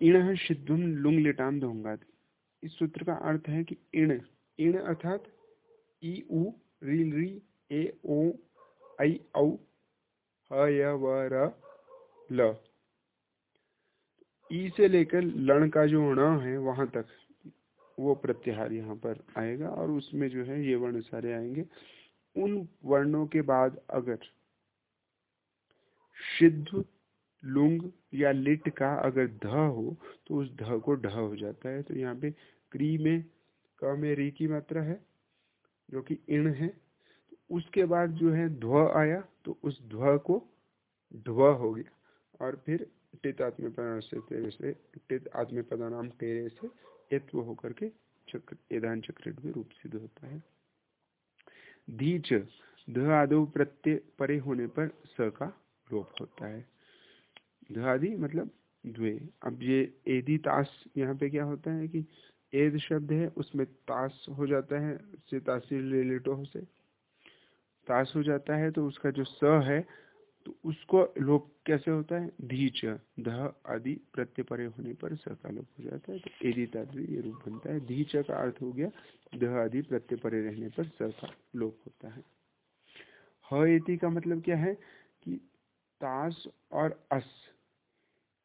इण सिद्धुम लुंग लिटान दोंगाद इस सूत्र का अर्थ है कि इण। इण अर्थात ई, उ, री री, ए, ओ आई औ र, ल। ई से लेकर लण का जो ण है, वहाँ तक वो प्रत्याहार यहाँ पर आएगा और उसमें जो है ये वर्ण सारे आएँगे। उन वर्णों के बाद अगर सिद्ध लुंग या लिट का अगर ध हो तो उस ध को ढ हो जाता है। तो यहाँ पे क्री में क में री की मात्रा है, जो कि इण है। तो उसके बाद जो है ध्व आया तो उस ध्व को ध्व हो गया। और फिर टित आत्म से तेरे से, टित आत्म नाम तेरे से एत्व होकर के चक्र एदान चक्र रूप सिद्ध होता है। धीच, ध आदो प्रत्यय परे होने पर स का लोप होता है। आदि मतलब द्वे। अब ये एदी ताश यहाँ पे क्या होता है कि एद शब्द है, उसमें ताश हो जाता है, से तासीर ले लेटो से ताश हो जाता है तो उसका जो स है तो उसको लोप कैसे होता है? धीच, ध आदि प्रत्यय परे होने पर स का लोप हो जाता है तो एदी ताद्वी ये रूप बनता है। धीच का अर्थ हो गया दह आदि प्रत्यय परे रहने पर स का लोप होता है। ह का मतलब क्या है कि ताश और अस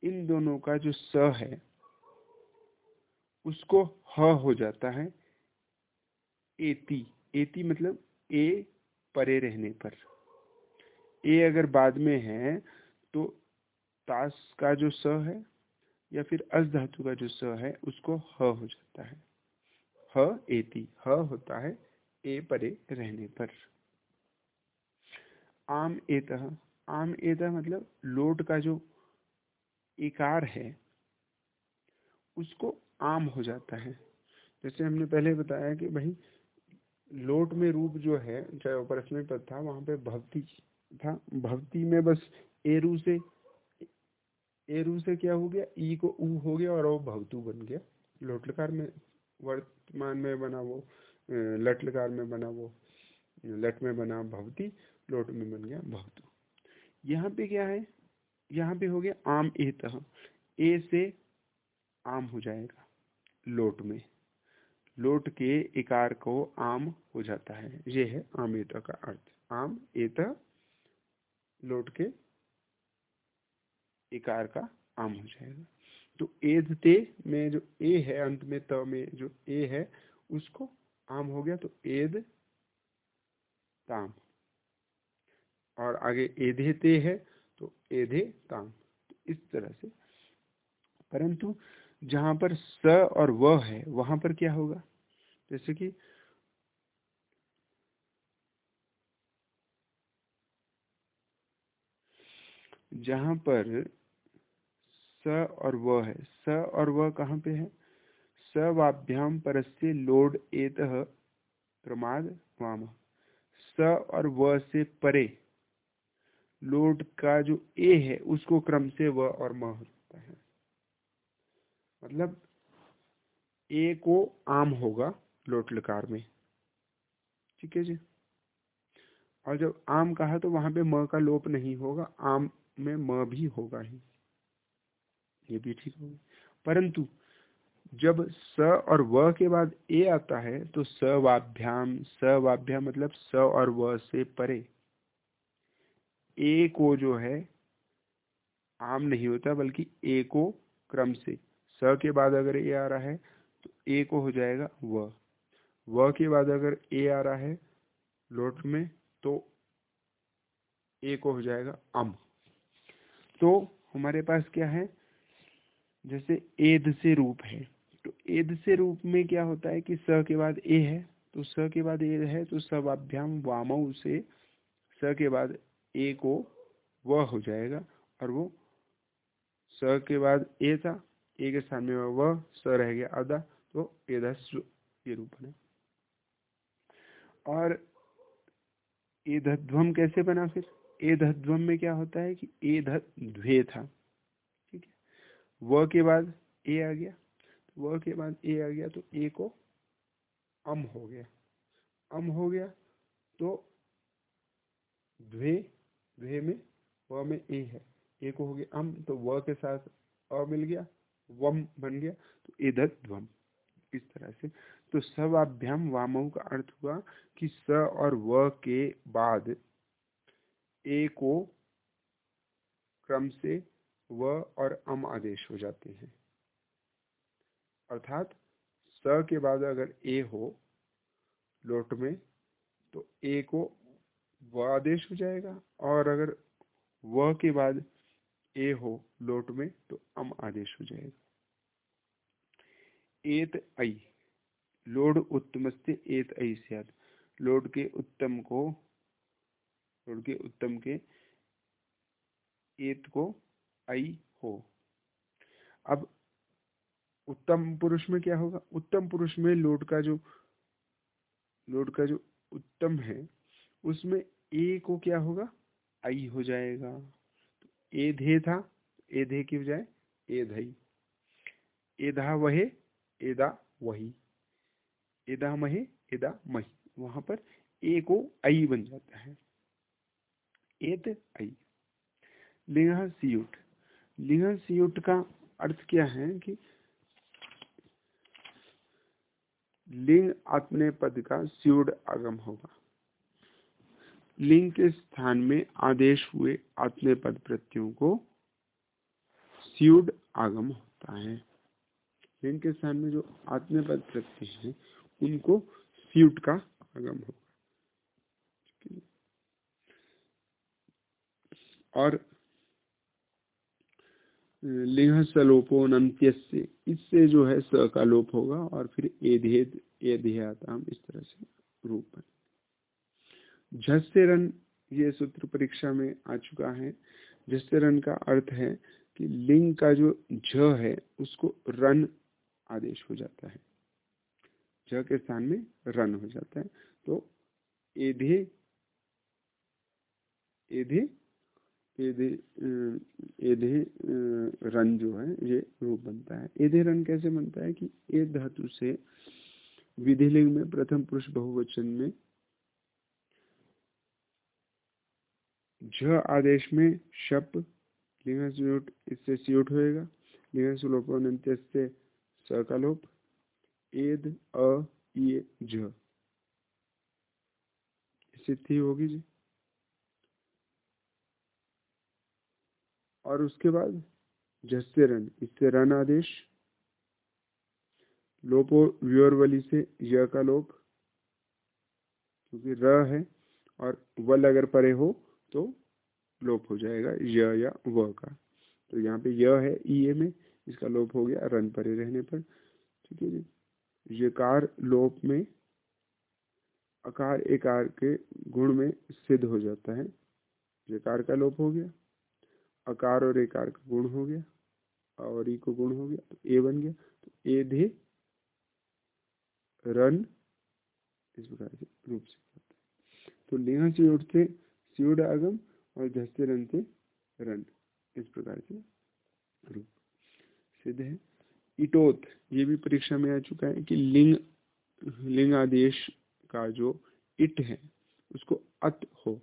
इन दोनों का जो स है, उसको ह हो जाता है एति। एति मतलब ए परे रहने पर। ए अगर बाद में है तो ताश का जो स है या फिर अस धातु का जो स है, उसको ह हो जाता है। ह एति। ह होता है ए परे रहने पर। आम एत। आम एत मतलब लोट का जो इकार है, उसको आम हो जाता है। जैसे हमने पहले बताया कि भाई, लोट में रूप जो है, चाहे उपरस्मय पद था वहाँ पे भक्ति था। भक्ति में बस एरू से एरू से क्या हो गया? ई को ऊ हो गया और वो भवतु बन गया। लोटलकार में, वर्तमान में बना वो लटलकार में बना वो, लट में बना भवती, लोट में बन गया भवतु। यहाँ पे क्या है? यहाँ पे हो गया आम एत ए से आम हो जाएगा लोट में। लोट के इकार को आम हो जाता है। ये है आम एत का अर्थ। आम एत लोट के इकार का आम हो जाएगा। तो एद ते में जो ए है, अंत में त में जो ए है, उसको आम हो गया तो एद ताम। और आगे एधे ते है तो एधे ताम तो इस तरह से। परंतु जहाँ पर स और व है, वहाँ पर क्या होगा? जैसे कि जहाँ पर स और व है। स और व कहाँ पे है? सवाभ्याम परस्य लोड एत प्रमाद वाम। स और व से परे। लोड का जो ए है, उसको क्रम से व और म होता है। मतलब ए को आम होगा लोट लकार में। ठीक है जी? और जब आम कहा तो वहाँ पे म का लोप नहीं होगा, आम में म भी होगा ही। ये भी ठीक होगा। परंतु जब स और व के बाद ए आता है तो सवाभ्याम सवाभ्याम मतलब स और व से परे। ए को जो है, आम नहीं होता, बल्कि ए को क्रम से। स के बाद अगर ए आ रहा है तो ए को हो जाएगा व। व के बाद अगर ए आ रहा है, लोट में तो ए को हो जाएगा अम। तो हमारे पास क्या है, जैसे एद से रूप है। तो एद से रूप में क्या होता है कि स के बाद ए है तो स के बाद ए है तो सवाभ्याम वाम से स के बाद ए को व हो जाएगा और वो स के बाद ए था। ए के स्थान में व स रह गया आधा तो एदस ये रूप बने। और एधध्वम कैसे बना फिर? ए धध्वम में क्या होता है कि ए ध्वे था। ठीक है? व के बाद ए आ गया। व के बाद ए आ गया तो ए को अम हो गया। अम हो गया तो ध्वे ध्वे में, व में ए है। ए को हो गया अम तो व के साथ अ मिल गया, वम बन गया तो एदध्वम इस तरह से। तो सवाभ्याम वामव का अर्थ हुआ कि स और व के बाद ए को क्रम से व और अम आदेश हो जाते हैं। अर्थात स के बाद अगर ए हो, लोट में तो ए को व आदेश हो जाएगा। और अगर व के बाद ए हो लोट में तो अम आदेश हो जाएगा। एत आई लोड उत्तम से एत आई सियाद लोड के उत्तम को, लोड के उत्तम के एत को आई हो। अब उत्तम पुरुष में क्या होगा? उत्तम पुरुष में लोड का जो, लोड का जो उत्तम है उसमें ए को क्या होगा? आई हो जाएगा। तो ए धे था, ए धे की बजाय ए धई। एधा वहे एदा वही। एदा महे एदा मही। वहाँ पर ए को आई बन जाता है। एत आई। लिंग सियुट। लिंग सियुट का अर्थ क्या है कि लिंग आत्मने पद का स्यूड आगम होगा। लिंग के स्थान में आदेश हुए आत्मने पद प्रत्ययों को स्यूड आगम होता है। लिंग के स्थान में जो आत्मने पद प्रत्यय हैं, उनको स्यूट का आगम होगा। और, लिंग सलोपो नंत्य से इससे जो है स का लोप होगा और फिर एधेद, एधेयाताम इस तरह से रूप बने झस्य रन ये सूत्र परीक्षा में आ चुका है। झस्य रन का अर्थ है कि लिंग का जो झ है, उसको रन आदेश हो जाता है। झ के स्थान में रन हो जाता है। तो एधे एधे एधे एधे रन जो है, ये रूप बनता है। एधे रन कैसे बनता है कि ए धातु से विधिलिंग में प्रथम पुरुष बहुवचन में झ आदेश में शप लिंग इससे स्यूट होएगा। लिंग सुलोपोनंत से स का लोप एद, अ ये झ। स्थिति होगी जी। और उसके बाद जस्से रन, इससे रन आदेश। लोपो व्योरवली से य का लोप, क्योंकि र है, और वल अगर परे हो तो लोप हो जाएगा, य या व का। तो यहाँ पे य है ई ए में, इसका लोप हो गया रन परे रहने पर। ठीक है जी। यकार लोप में, अकार एकार के गुण में सिद्ध हो जाता है। यकार का लोप हो गया, अकार और एकार का गुण हो गया, और ई को गुण हो गया तो ए बन गया। तो ए धे रन इस प्रकार से रूप से तो लिंगा से उठते सियुड आगम और झस्ते रन से रन इस प्रकार से रूप सिद्ध है। इटोत, ये भी परीक्षा में आ चुका है कि लिंग लिंग आदेश का जो इट है, उसको अत हो।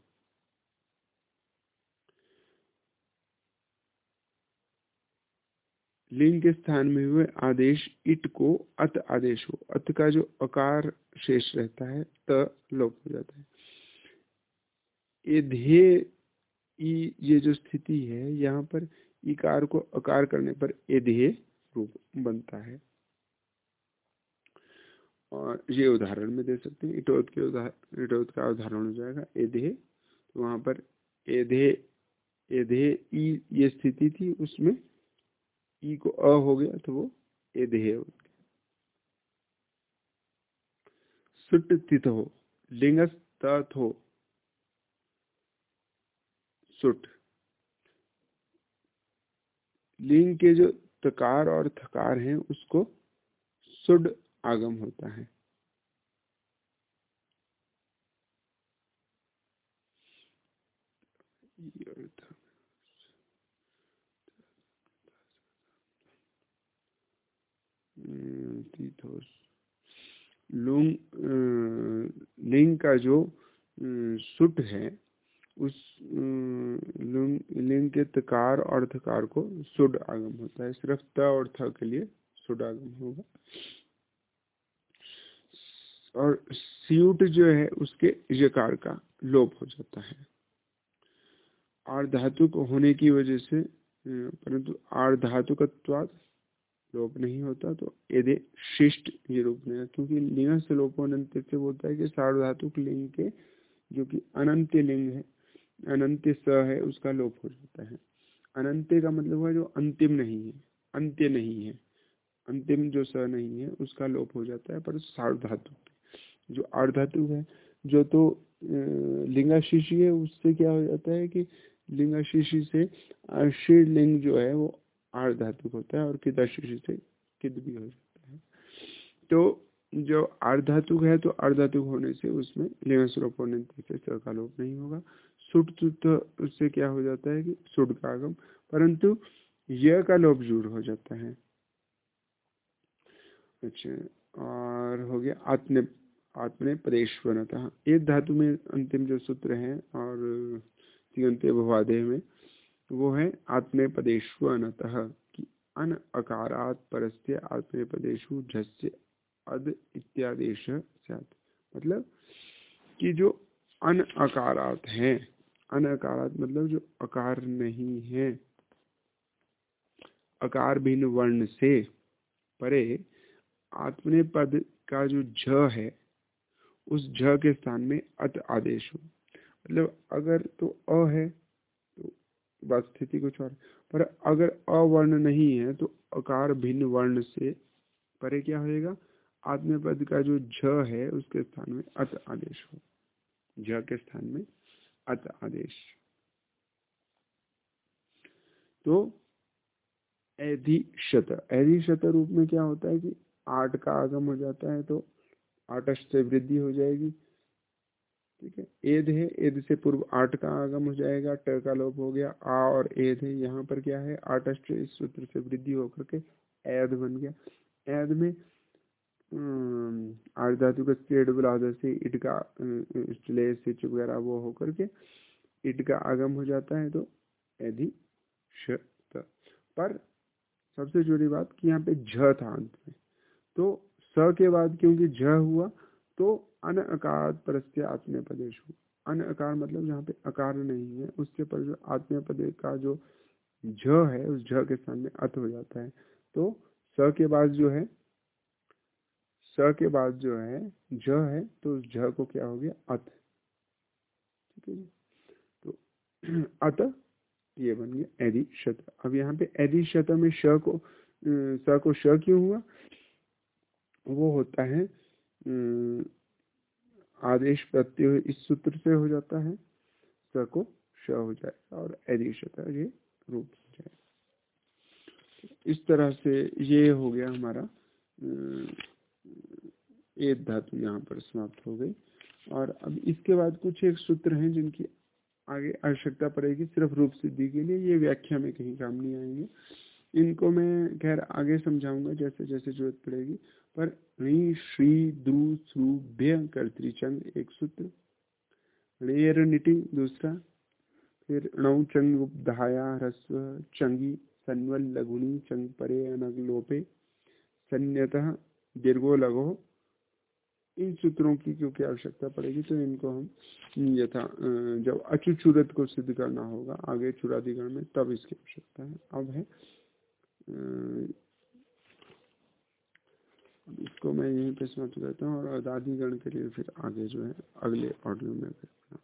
लिंग के स्थान में हुए आदेश इट को अत आदेश हो। अत का जो अकार शेष रहता है, त लोप हो जाता है। ये ध्येय ये जो स्थिति है, यहाँ पर इकार को अकार करने पर एधेय रूप बनता है। और ये उदाहरण में दे सकते हैं। इटोत के उदाहरण इटोत का उदाहरण हो जाएगा एधे तो वहाँ पर एधे एधे ई, ये स्थिति थी, उसमें ई को अ हो गया तो वो एधेय हो गया। सुट तिथ हो लिंगस तथ हो सुट। लिंग के जो तकार और थकार हैं, उसको सुड आगम होता है। लुंग लिंग का जो सुट है उस लिंग के तकार और थकार को सुड आगम होता है। सिर्फ़ त और थ के लिए सुड आगम होगा। और स्यूट जो है, उसके यकार का लोप हो जाता है। आर धातु को होने की वजह से परंतु आर धातु का लोप नहीं होता तो यदि शिष्ट ये रूप नहीं क्योंकि लिंग से लोप अनंत से बोलता है कि सार्वधातुक लिंग के, जो कि अनंत लिंग है अनंत स है, उसका लोप हो जाता है। अनंत का मतलब है जो अंतिम नहीं है, अंत्य नहीं है। अंतिम जो स नहीं है, उसका लोप हो जाता है, पर सार्वधातु जो अर्धातु है, जो तो लिंगा शिशि है, उससे क्या हो जाता है कि लिंगा शिशि से शीर जो है, वो आर्धातुक होता है और किदा शिशि से किद भी हो जाता है। तो जो अर्धातुक है तो अर्धातुक होने से उसमें लिंग स्वरूप होने से लोप नहीं होगा। सुट तो उससे क्या हो जाता है कि सुट का आगम, परंतु यह का लोप जूड़ हो जाता है। अच्छा और हो गया आत्म आत्मने पदेश्वरतः एक धातु में अंतिम जो सूत्र है और भवादेह में, वो है आत्मे कि अन अकारात परस्य आत्मे पदेशु झस्य अद इत्यादेश मतलब कि जो अन अकारात है अन मतलब जो अकार नहीं है। अकार भिन्न वर्ण से परे आत्मने पद का जो झ है, उस झ के स्थान में अत आदेश हो। मतलब अगर तो अ है तो बात स्थिति कुछ और। पर अगर अवर्ण नहीं है तो अकार भिन्न वर्ण से परे क्या होएगा? आत्मपद का जो झ है, उसके स्थान में अत आदेश हो। झ के स्थान में अत आदेश। तो एधिशत एधिशत रूप में क्या होता है कि आठ का आगम हो जाता है तो आटस्ट से वृद्धि हो जाएगी। ठीक है? एद है एद से पूर्व आठ का आगम हो जाएगा, ट का लोप हो गया, आ और एद है, यहाँ पर क्या है? आटस्ट इस सूत्र से वृद्धि होकर के ऐद बन गया। ऐद में आठ धातु का स्टेड बुलाद से इट का सिच वगैरह वो होकर के इट का आगम हो जाता है तो यदि पर सबसे ज़रूरी बात कि यहाँ पे झ था अंत में। तो स के बाद क्योंकि झ हुआ तो अन अकार परस्य आत्मीय पदेश हुआ। अन अकार मतलब जहाँ पे अकार नहीं है उसके पर जो आत्मीय पदे का जो झ है, उस झ के सामने अत हो जाता है। तो स के बाद जो है के बाद जो है झ है तो उस झ को क्या हो गया? अत। ठीक है तो अत, ये बन गया एदि शत अब यहाँ पे एदि शत में श को स को श क्यों हुआ? वो होता है आदेश प्रत्यय इस सूत्र से हो जाता है, स को श हो जाएगा और एदिशता ये रूप हो जाएगा। इस तरह से ये हो गया हमारा एक धातु यहाँ पर समाप्त हो गई। और अब इसके बाद कुछ एक सूत्र हैं जिनकी आगे आवश्यकता पड़ेगी सिर्फ़ रूप सिद्धि के लिए। ये व्याख्या में कहीं काम नहीं आएँगे। इनको मैं खैर आगे समझाऊँगा जैसे जैसे ज़रूरत पड़ेगी। पर ऋ श्री द्रु श्रु भ्य कर्तृचंग एक सूत्र ऋर निटि दूसरा, फिर णौ चंग उपधाया ह्रस्व चंगी सन्वल लघुणी चंग परे अनग लोपे, सन्यतः दीर्घो लघो इन सूत्रों की क्योंकि आवश्यकता पड़ेगी तो इनको हम यथा जब अचुचुरत को सिद्ध करना होगा, आगे चुरादिगण में, तब इसकी आवश्यकता है। अब है इसको मैं यहीं पे समाप्त करता हूँ और गण के लिए फिर आगे जो है, अगले ऑडियो में फिर